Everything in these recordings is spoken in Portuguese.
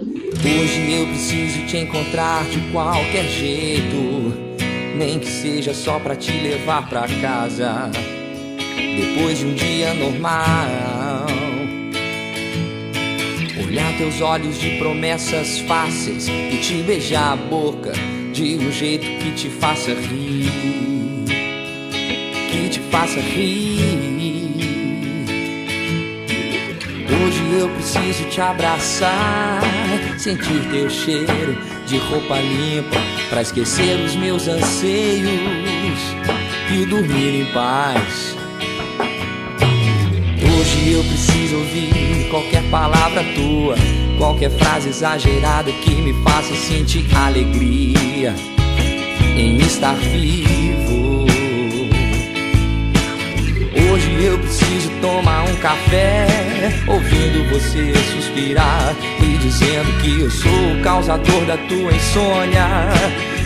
Hoje eu preciso te encontrar de qualquer jeito, nem que seja só pra te levar pra casa. Depois de um dia normal, olhar teus olhos de promessas fáceis e te beijar a boca de um jeito que te faça rir, que te faça rir. Hoje eu preciso te abraçar, sentir teu cheiro de roupa limpa, pra esquecer os meus anseios e dormir em paz. Hoje eu preciso ouvir qualquer palavra tua, qualquer frase exagerada que me faça sentir alegria em estar vivo. Hoje eu preciso tomar um café, ouvindo você suspirar e dizendo que eu sou o causador da tua insônia,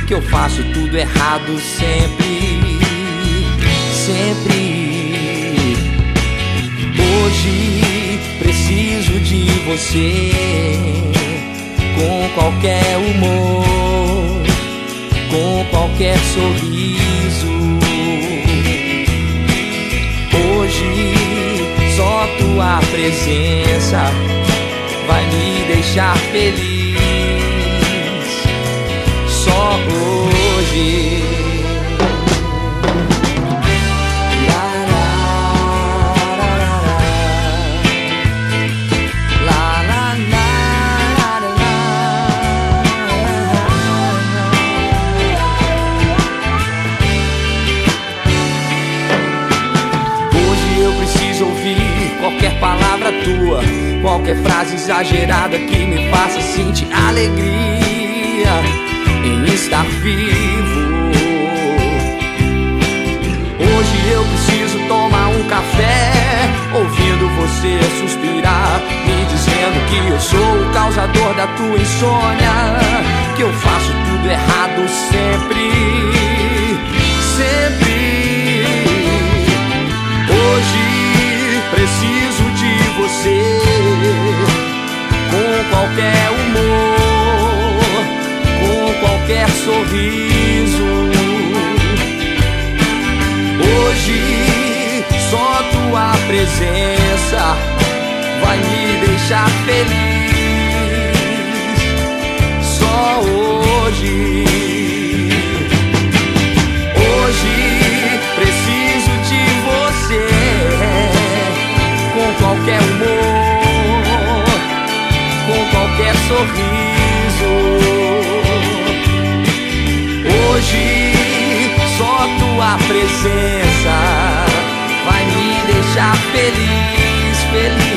que eu faço tudo errado sempre, sempre. Hoje preciso de você com qualquer humor, com qualquer sorriso. Só tua presença vai me deixar feliz. Só. Hoje eu preciso ouvir qualquer palavra tua, qualquer frase exagerada que me faça sentir alegria em estar vivo. Hoje eu preciso tomar um café, ouvindo você suspirar, me dizendo que eu sou o causador da tua insônia, que eu faço tudo errado sempre. Qualquer humor, com qualquer sorriso. Hoje só tua presença vai me deixar feliz. Qualquer sorriso. Hoje só tua presença vai me deixar feliz, feliz.